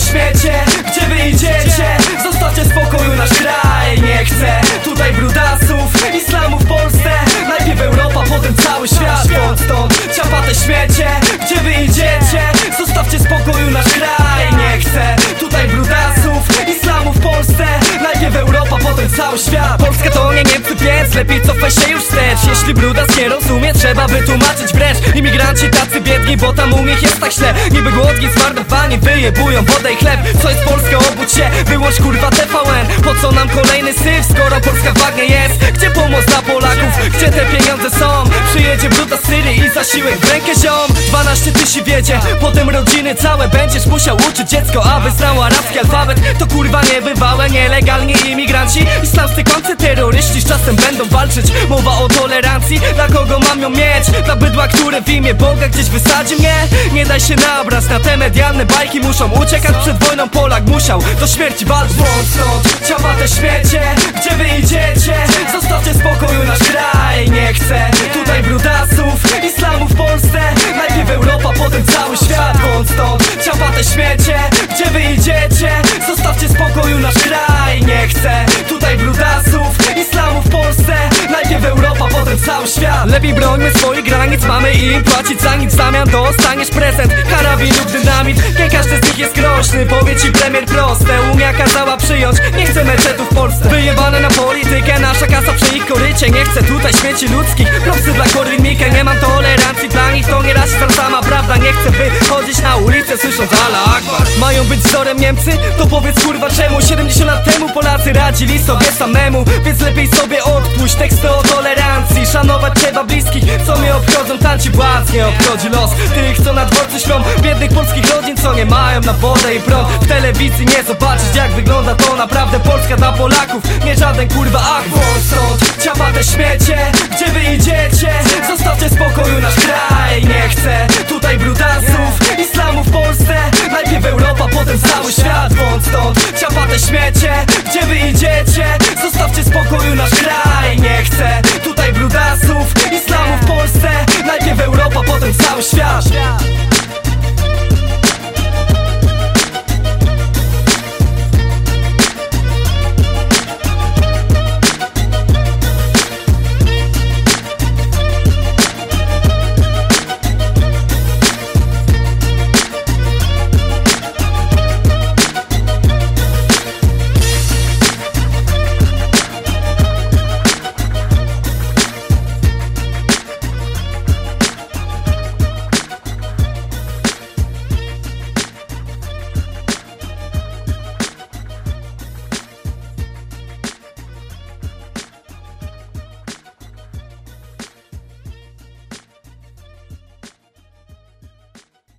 świecie, gdzie wyjdziecie? Zostawcie spokoju nasz kraj Nie chcę tutaj brudasów, islamu w Polsce. Najpierw Europa, potem cały świat Odtąd ciapatę śmiecie, gdzie wyjdziecie? Zostawcie spokoju nasz kraj Nie chcę tutaj brudasów, islamu w Polsce. Najpierw Europa, potem cały świat. Polska to nie Niemcy, więc lepiej cofaj się już wstecz. Jeśli brudas nie rozumie, trzeba wytłumaczyć wręcz. Imigranci tacy biedni jest tak Niby głodni, zmarnowani, wyjebują wodę i chleb. Co jest Polska, obudź się, wyłącz kurwa TVN Po co nam kolejny syf, skoro Polska w jest? Gdzie pomoc dla Polaków, gdzie te pieniądze są? Przyjedzie bruda z Syrii i zasiłek w rękę ziom 12 tysięcy wiedzie, potem rodziny całe Będziesz musiał uczyć dziecko, aby znało arabski alfabet. To kurwa niebywałe, nielegalni imigranci. Islamscy końcy terroryści z czasem będą walczyć. Mowa o tolerancji, dla kogo mam ją mieć? Dla bydła, które w imię Boga gdzieś wysadzi mnie? Nie daj się nabrać na te medialne bajki Muszą uciekać. Przed wojną, Polak musiał do śmierci walczyć. Wąt stąd, ciała te śmiecie, gdzie wy Lepiej brońmy swoich granic, mamy im płacić za nic. W zamian dostaniesz prezent, karabin lub dynamit. Nie każdy z nich jest groźny, powie ci premier proste. Unia kazała przyjąć, nie chcę meczetów Polsce. Wyjebane na politykę, nasza kasa przy ich korycie. Nie chcę tutaj śmieci ludzkich, propsy dla Korwin Mikke Nie mam tolerancji dla nich, to nie raz ta sama prawda Nie chcę wychodzić na ulicę słysząc ala Akbar Mają być wzorem Niemcy? To powiedz kurwa czemu? 70 lat temu Polacy radzili sobie samemu. Więc lepiej sobie odpuść teksty o tolerancji. Szanować trzeba bliskich, co mnie obchodzą? Tanci władz, nie obchodzi los. Tych co na dworcu śpią, biednych polskich rodzin Co nie mają na wodę i prąd. W telewizji nie zobaczyć jak wygląda to naprawdę Polaków. Nie żaden kurwa Wąt stąd, ciała te śmiecie